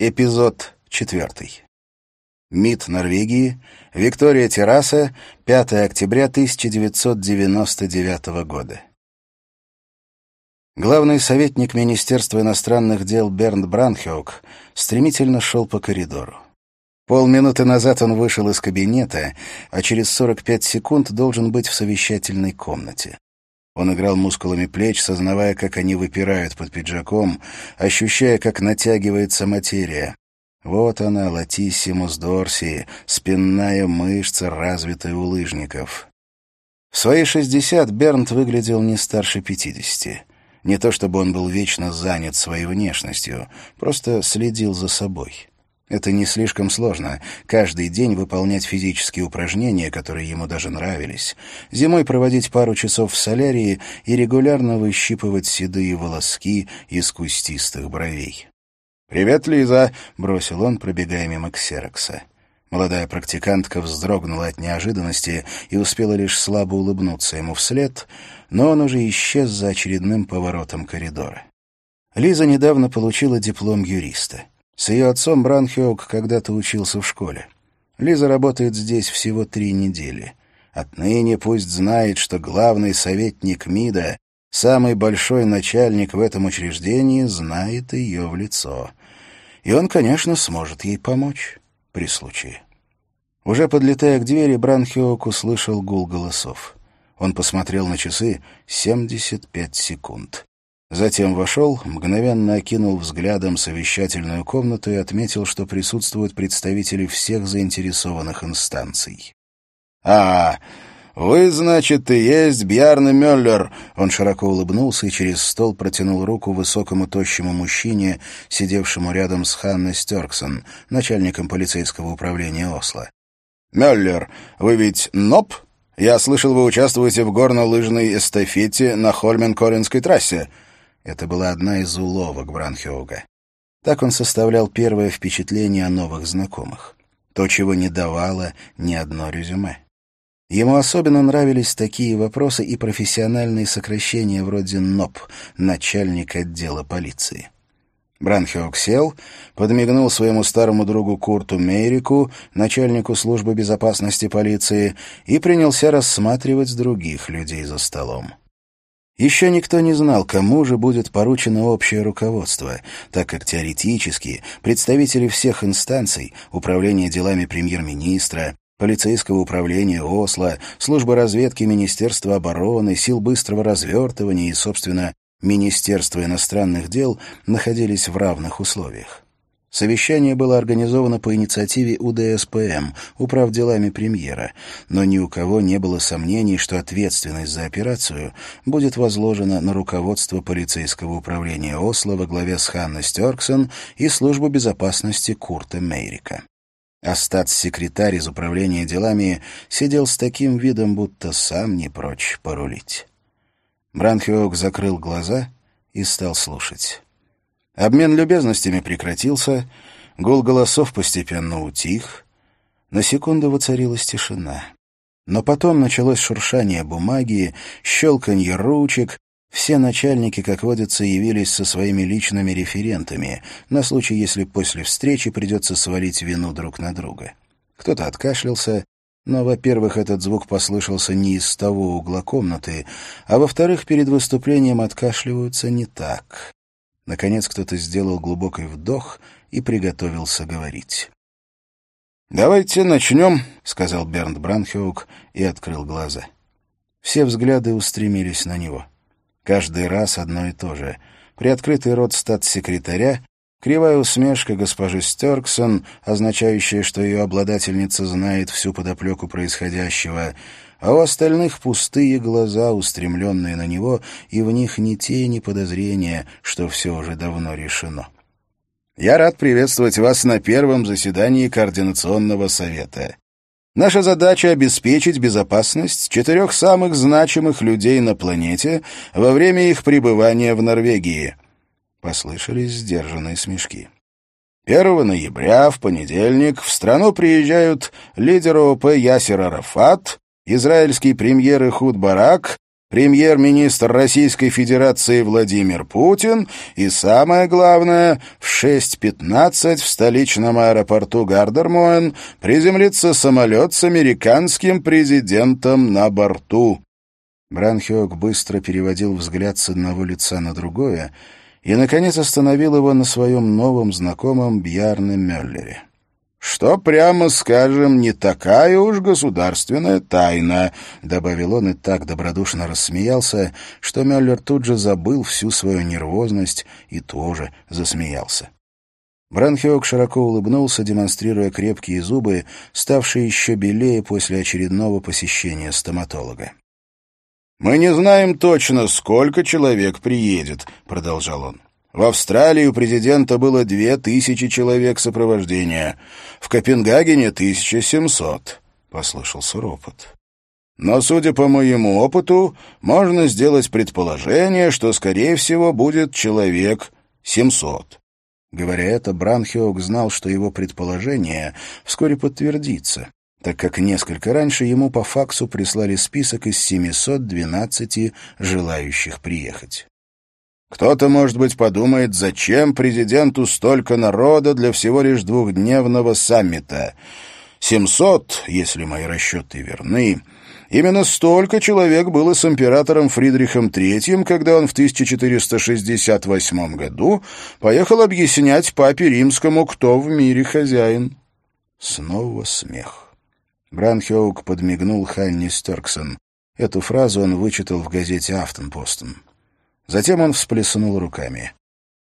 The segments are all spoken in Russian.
Эпизод четвертый. МИД Норвегии, Виктория Терраса, 5 октября 1999 года. Главный советник Министерства иностранных дел Бернт Бранхеук стремительно шел по коридору. Полминуты назад он вышел из кабинета, а через 45 секунд должен быть в совещательной комнате. Он играл мускулами плеч, сознавая, как они выпирают под пиджаком, ощущая, как натягивается материя. Вот она, латиссимус дорси, спинная мышца, развитая у лыжников. В свои шестьдесят Бернт выглядел не старше пятидесяти. Не то чтобы он был вечно занят своей внешностью, просто следил за собой. Это не слишком сложно. Каждый день выполнять физические упражнения, которые ему даже нравились. Зимой проводить пару часов в солярии и регулярно выщипывать седые волоски из кустистых бровей. «Привет, Лиза!» — бросил он, пробегая мимо ксерокса. Молодая практикантка вздрогнула от неожиданности и успела лишь слабо улыбнуться ему вслед, но он уже исчез за очередным поворотом коридора. Лиза недавно получила диплом юриста. С ее отцом Бранхиок когда-то учился в школе. Лиза работает здесь всего три недели. Отныне пусть знает, что главный советник МИДа, самый большой начальник в этом учреждении, знает ее в лицо. И он, конечно, сможет ей помочь при случае. Уже подлетая к двери, Бранхиок услышал гул голосов. Он посмотрел на часы — 75 секунд. Затем вошел, мгновенно окинул взглядом совещательную комнату и отметил, что присутствуют представители всех заинтересованных инстанций. «А, вы, значит, и есть Бьярне Мюллер!» Он широко улыбнулся и через стол протянул руку высокому тощему мужчине, сидевшему рядом с Ханной Стерксон, начальником полицейского управления Осло. «Мюллер, вы ведь НОП? Я слышал, вы участвуете в горно-лыжной эстафете на Хольмен-Коринской трассе». Это была одна из уловок Бранхиога. Так он составлял первое впечатление о новых знакомых. То, чего не давало ни одно резюме. Ему особенно нравились такие вопросы и профессиональные сокращения вроде НОП, начальник отдела полиции. Бранхиок сел, подмигнул своему старому другу Курту Мейрику, начальнику службы безопасности полиции, и принялся рассматривать других людей за столом. Еще никто не знал, кому же будет поручено общее руководство, так как теоретически представители всех инстанций, управления делами премьер-министра, полицейского управления Осло, службы разведки Министерства обороны, сил быстрого развертывания и, собственно, Министерства иностранных дел находились в равных условиях. Совещание было организовано по инициативе УДСПМ, управ делами премьера, но ни у кого не было сомнений, что ответственность за операцию будет возложена на руководство полицейского управления Осло во главе с Ханной Стерксон и службу безопасности Курта Мейрика. А статс-секретарь из управления делами сидел с таким видом, будто сам не прочь порулить. Бранхиок закрыл глаза и стал слушать. Обмен любезностями прекратился, гул голосов постепенно утих. На секунду воцарилась тишина. Но потом началось шуршание бумаги, щелканье ручек. Все начальники, как водится, явились со своими личными референтами, на случай, если после встречи придется свалить вину друг на друга. Кто-то откашлялся, но, во-первых, этот звук послышался не из того угла комнаты, а во-вторых, перед выступлением откашливаются не так. Наконец кто-то сделал глубокий вдох и приготовился говорить. «Давайте начнем», — сказал Бернт Бранхеук и открыл глаза. Все взгляды устремились на него. Каждый раз одно и то же. Приоткрытый рот статс-секретаря, кривая усмешка госпожи Стерксон, означающая, что ее обладательница знает всю подоплеку происходящего — а у остальных пустые глаза, устремленные на него, и в них ни тени подозрения, что все уже давно решено. «Я рад приветствовать вас на первом заседании Координационного совета. Наша задача — обеспечить безопасность четырех самых значимых людей на планете во время их пребывания в Норвегии». Послышались сдержанные смешки. 1 ноября, в понедельник, в страну приезжают лидер ОП Ясер Арафат, израильский премьер Ихуд Барак премьер-министр Российской Федерации Владимир Путин и, самое главное, в 6.15 в столичном аэропорту Гардермоен приземлится самолет с американским президентом на борту. Бранхиок быстро переводил взгляд с одного лица на другое и, наконец, остановил его на своем новом знакомом Бьярне Мюллере что, прямо скажем, не такая уж государственная тайна», — добавил он и так добродушно рассмеялся, что Мюллер тут же забыл всю свою нервозность и тоже засмеялся. Бранхиок широко улыбнулся, демонстрируя крепкие зубы, ставшие еще белее после очередного посещения стоматолога. «Мы не знаем точно, сколько человек приедет», — продолжал он. В Австралии у президента было две тысячи человек сопровождения, в Копенгагене — тысяча семьсот. Послышался ропот. Но, судя по моему опыту, можно сделать предположение, что, скорее всего, будет человек семьсот. Говоря это, Бранхиок знал, что его предположение вскоре подтвердится, так как несколько раньше ему по факсу прислали список из 712 желающих приехать. Кто-то, может быть, подумает, зачем президенту столько народа для всего лишь двухдневного саммита. 700, если мои расчеты верны, именно столько человек было с императором Фридрихом III, когда он в 1468 году поехал объяснять папе римскому, кто в мире хозяин. Снова смех. Бранхеук подмигнул Ханни Стерксон. Эту фразу он вычитал в газете «Афтенпостен». Затем он всплеснул руками.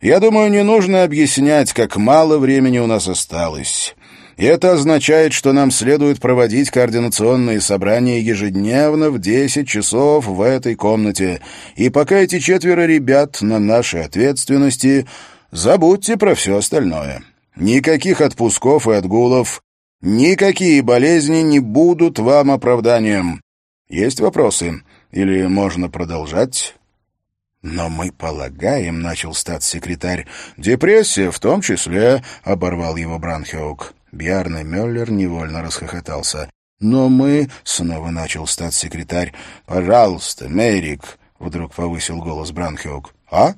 «Я думаю, не нужно объяснять, как мало времени у нас осталось. И это означает, что нам следует проводить координационные собрания ежедневно в 10 часов в этой комнате. И пока эти четверо ребят на нашей ответственности, забудьте про все остальное. Никаких отпусков и отгулов, никакие болезни не будут вам оправданием. Есть вопросы? Или можно продолжать?» «Но мы полагаем», — начал статс-секретарь, — «депрессия в том числе», — оборвал его Бранхеук. Бьярне Мюллер невольно расхохотался. «Но мы...» — снова начал статс-секретарь. «Пожалуйста, Мейрик», — вдруг повысил голос Бранхеук. «А?»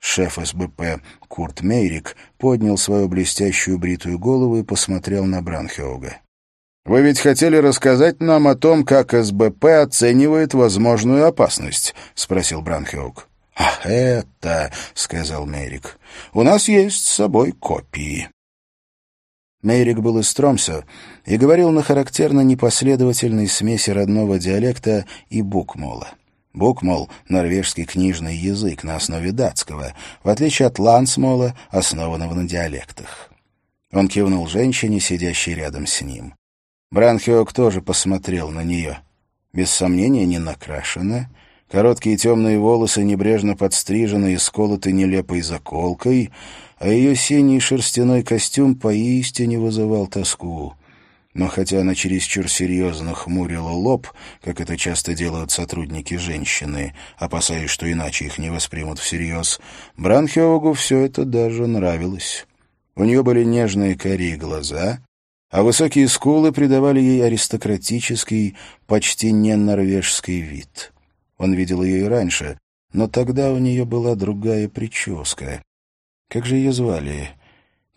Шеф СБП Курт Мейрик поднял свою блестящую бритую голову и посмотрел на Бранхеуга. Вы ведь хотели рассказать нам о том, как СБП оценивает возможную опасность, спросил Бранхеук. «Ах, это...» — сказал Мерик. «У нас есть с собой копии». Мейрик был из Тромса и говорил на характерно непоследовательной смеси родного диалекта и букмола. Букмол — норвежский книжный язык на основе датского, в отличие от лансмола, основанного на диалектах. Он кивнул женщине, сидящей рядом с ним. Бранхиок тоже посмотрел на нее. Без сомнения, не накрашена. Короткие темные волосы небрежно подстрижены и сколоты нелепой заколкой, а ее синий шерстяной костюм поистине вызывал тоску. Но хотя она чересчур серьезно хмурила лоб, как это часто делают сотрудники женщины, опасаясь, что иначе их не воспримут всерьез, Бранхиогу все это даже нравилось. У нее были нежные карие глаза, а высокие скулы придавали ей аристократический, почти не норвежский вид. Он видел ее и раньше, но тогда у нее была другая прическа. Как же ее звали?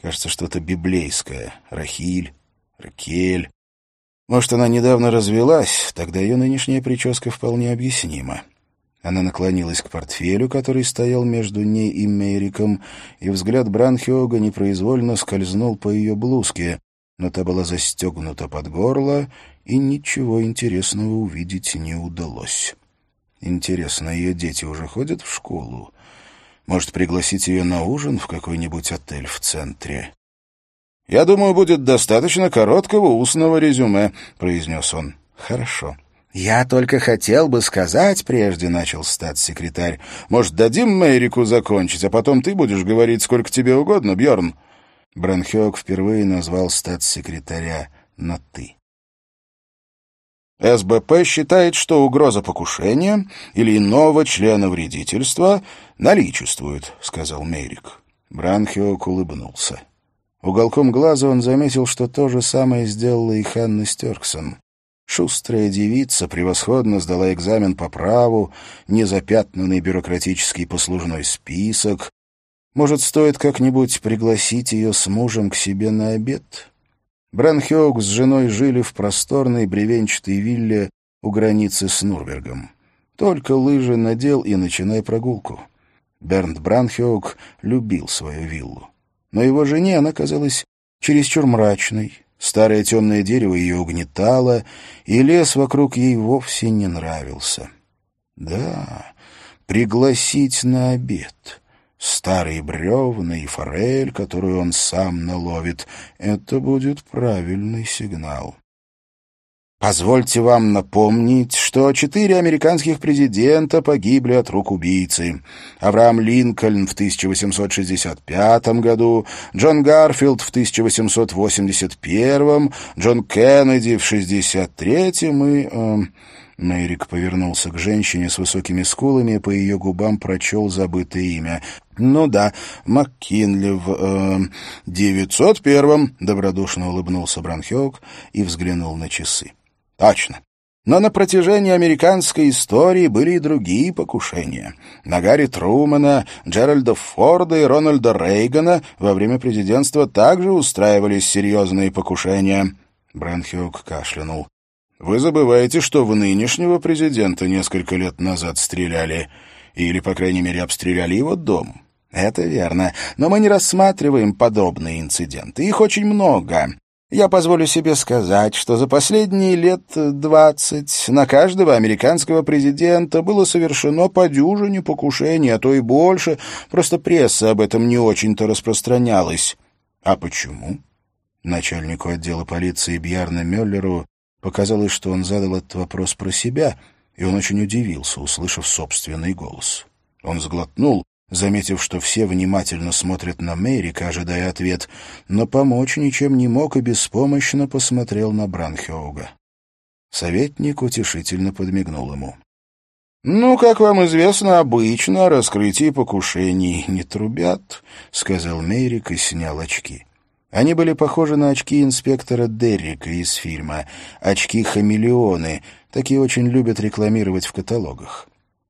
Кажется, что-то библейское. Рахиль, Ракель. Может, она недавно развелась, тогда ее нынешняя прическа вполне объяснима. Она наклонилась к портфелю, который стоял между ней и Мериком, и взгляд Бранхиога непроизвольно скользнул по ее блузке, но та была застегнута под горло, и ничего интересного увидеть не удалось. Интересно, ее дети уже ходят в школу? Может, пригласить ее на ужин в какой-нибудь отель в центре? «Я думаю, будет достаточно короткого устного резюме», — произнес он. «Хорошо». «Я только хотел бы сказать, прежде начал статс-секретарь, может, дадим Мэрику закончить, а потом ты будешь говорить сколько тебе угодно, Бьорн. Бранхёк впервые назвал статс-секретаря на «ты». СБП считает, что угроза покушения или иного члена вредительства наличествует, — сказал Мерик. Бранхиок улыбнулся. Уголком глаза он заметил, что то же самое сделала и Ханна Стерксон. Шустрая девица превосходно сдала экзамен по праву, незапятнанный бюрократический послужной список. Может, стоит как-нибудь пригласить ее с мужем к себе на обед? Бранхеук с женой жили в просторной бревенчатой вилле у границы с Нурбергом. Только лыжи надел и начинай прогулку. Бернт Бранхеук любил свою виллу. Но его жене она казалась чересчур мрачной. Старое темное дерево ее угнетало, и лес вокруг ей вовсе не нравился. Да, пригласить на обед старые бревна и форель, которую он сам наловит. Это будет правильный сигнал. Позвольте вам напомнить, что четыре американских президента погибли от рук убийцы. Авраам Линкольн в 1865 году, Джон Гарфилд в 1881, Джон Кеннеди в 63 и... Э, Мэрик повернулся к женщине с высокими скулами по ее губам прочел забытое имя. «Ну да, МакКинли в... Э, 901-м», — добродушно улыбнулся Бранхёк и взглянул на часы. «Точно. Но на протяжении американской истории были и другие покушения. На Гарри Трумана, Джеральда Форда и Рональда Рейгана во время президентства также устраивались серьезные покушения». Бранхёк кашлянул. Вы забываете, что в нынешнего президента несколько лет назад стреляли. Или, по крайней мере, обстреляли его дом. Это верно. Но мы не рассматриваем подобные инциденты. Их очень много. Я позволю себе сказать, что за последние лет двадцать на каждого американского президента было совершено по дюжине покушений, а то и больше. Просто пресса об этом не очень-то распространялась. А почему? Начальнику отдела полиции Бьярна Мюллеру Показалось, что он задал этот вопрос про себя, и он очень удивился, услышав собственный голос. Он сглотнул, заметив, что все внимательно смотрят на Мэрика, ожидая ответ, но помочь ничем не мог и беспомощно посмотрел на Бранхеуга. Советник утешительно подмигнул ему. «Ну, как вам известно, обычно о раскрытии покушений не трубят», — сказал Мейрик и снял очки. Они были похожи на очки инспектора Деррика из фильма «Очки-хамелеоны». Такие очень любят рекламировать в каталогах.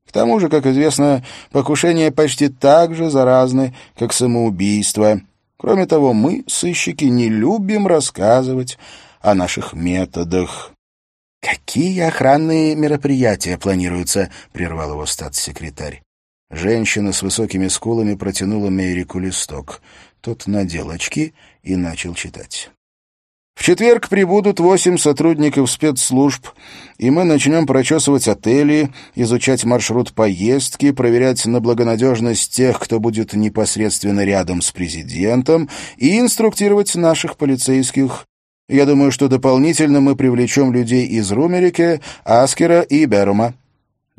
К тому же, как известно, покушения почти так же заразны, как самоубийство. Кроме того, мы, сыщики, не любим рассказывать о наших методах. «Какие охранные мероприятия планируются?» — прервал его статс-секретарь. Женщина с высокими скулами протянула Мейрику листок. Тот надел очки и начал читать. В четверг прибудут восемь сотрудников спецслужб, и мы начнем прочесывать отели, изучать маршрут поездки, проверять на благонадежность тех, кто будет непосредственно рядом с президентом, и инструктировать наших полицейских. Я думаю, что дополнительно мы привлечем людей из Румерике, Аскера и Берума.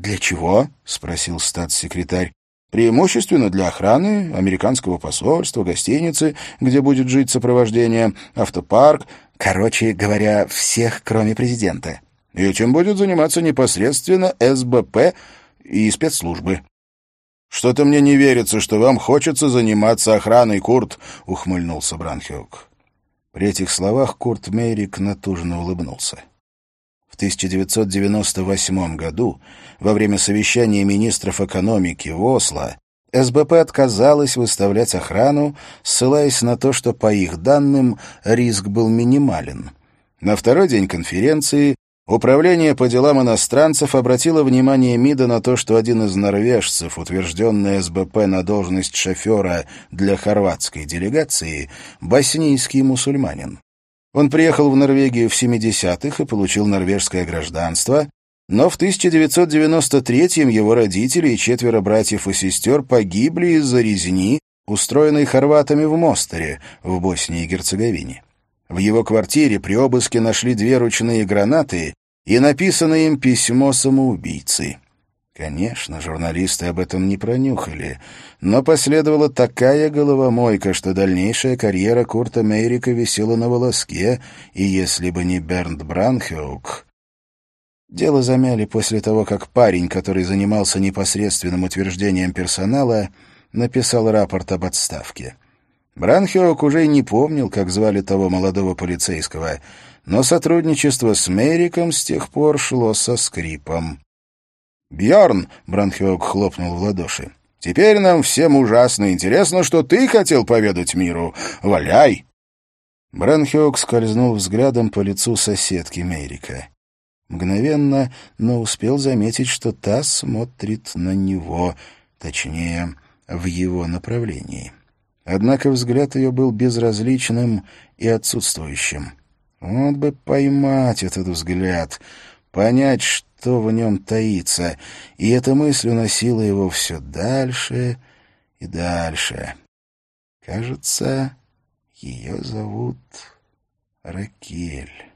«Для чего?» — спросил статс-секретарь. Преимущественно для охраны, американского посольства, гостиницы, где будет жить сопровождение, автопарк, короче говоря, всех, кроме президента. И этим будет заниматься непосредственно СБП и спецслужбы. «Что-то мне не верится, что вам хочется заниматься охраной, Курт», — ухмыльнулся Бранхиук. При этих словах Курт Мейрик натужно улыбнулся. В 1998 году, во время совещания министров экономики в Осло, СБП отказалась выставлять охрану, ссылаясь на то, что, по их данным, риск был минимален. На второй день конференции Управление по делам иностранцев обратило внимание МИДа на то, что один из норвежцев, утвержденный СБП на должность шофера для хорватской делегации, боснийский мусульманин. Он приехал в Норвегию в 70-х и получил норвежское гражданство, но в 1993-м его родители и четверо братьев и сестер погибли из-за резни, устроенной хорватами в Мостере, в Боснии и Герцеговине. В его квартире при обыске нашли две ручные гранаты и написано им письмо самоубийцы. Конечно, журналисты об этом не пронюхали, но последовала такая головомойка, что дальнейшая карьера Курта Мейрика висела на волоске, и если бы не Бернт Бранхеук... Дело замяли после того, как парень, который занимался непосредственным утверждением персонала, написал рапорт об отставке. Бранхеук уже и не помнил, как звали того молодого полицейского, но сотрудничество с Мериком с тех пор шло со скрипом. Бьорн, Бранхиок хлопнул в ладоши. Теперь нам всем ужасно интересно, что ты хотел поведать миру. Валяй!» Бранхиок скользнул взглядом по лицу соседки Мерика. Мгновенно, но успел заметить, что та смотрит на него, точнее, в его направлении. Однако взгляд ее был безразличным и отсутствующим. Вот бы поймать этот взгляд, понять, что в нем таится, и эта мысль уносила его все дальше и дальше. Кажется, ее зовут Ракель.